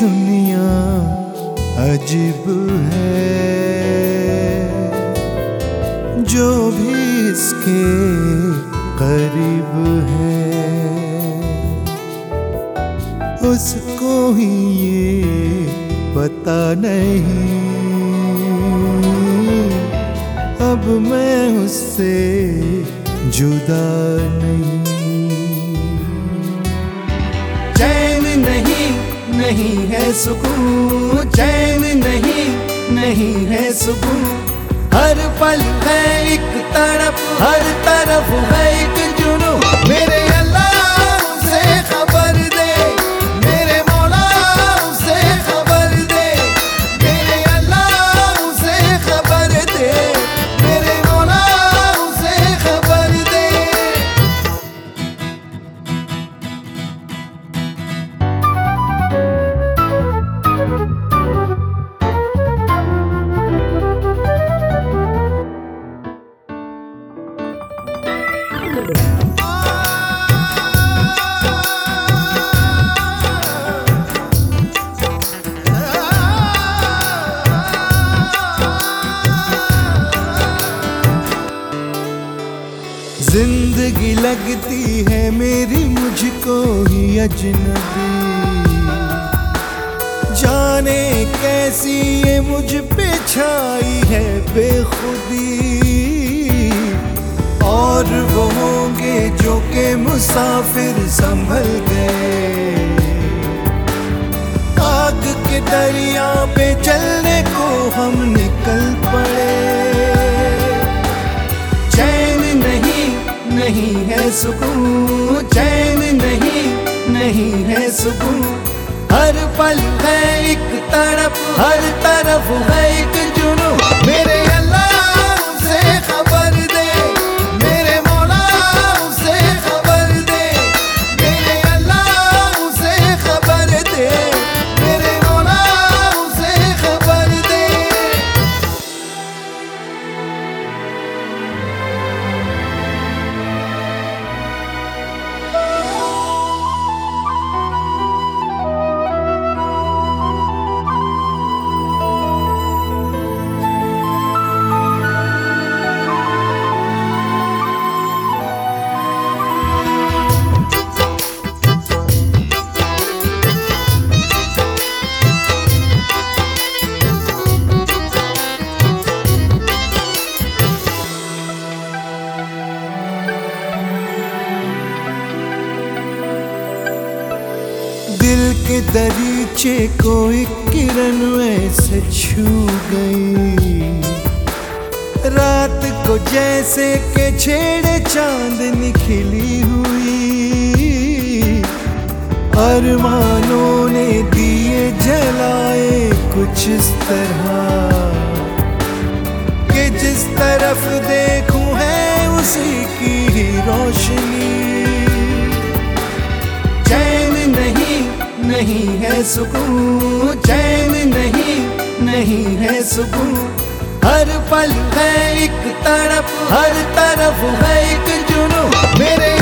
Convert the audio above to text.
दुनिया अजीब है। जो भी इसके करीब है, उसको ही ये पता नहीं। अब मैं उससे जुदा नहीं। नहीं है सुकून, चैन नहीं नहीं है सुकून। हर पल है एक तड़प, हर तरफ़ है एक जुनू मेरे ज़िंदगी लगती है मेरी, मुझको ही अजनबी। जाने कैसी ये मुझ पे छाई है बेखुदी। और वो होंगे जो के मुसाफिर संभल गए। आग के दरिया पे चलने को हम निकल पड़े। चैन नहीं नहीं है सुकून। चैन नहीं नहीं है सुकून। हर पल है एक तड़प, हर तरफ़ है एक के दरीचे को एक किरण वैसे छू गई। रात को जैसे के छेड़े चाँद खिली हुई। अरमानों ने दिए जलाए कुछ इस तरह। कि जिस तरफ़ देखूँ है उसी की ही रोशनी। नहीं है सुकून, चैन नहीं नहीं है सुकून। हर पल है एक तड़प, हर तरफ़ है एक जुनू मेरे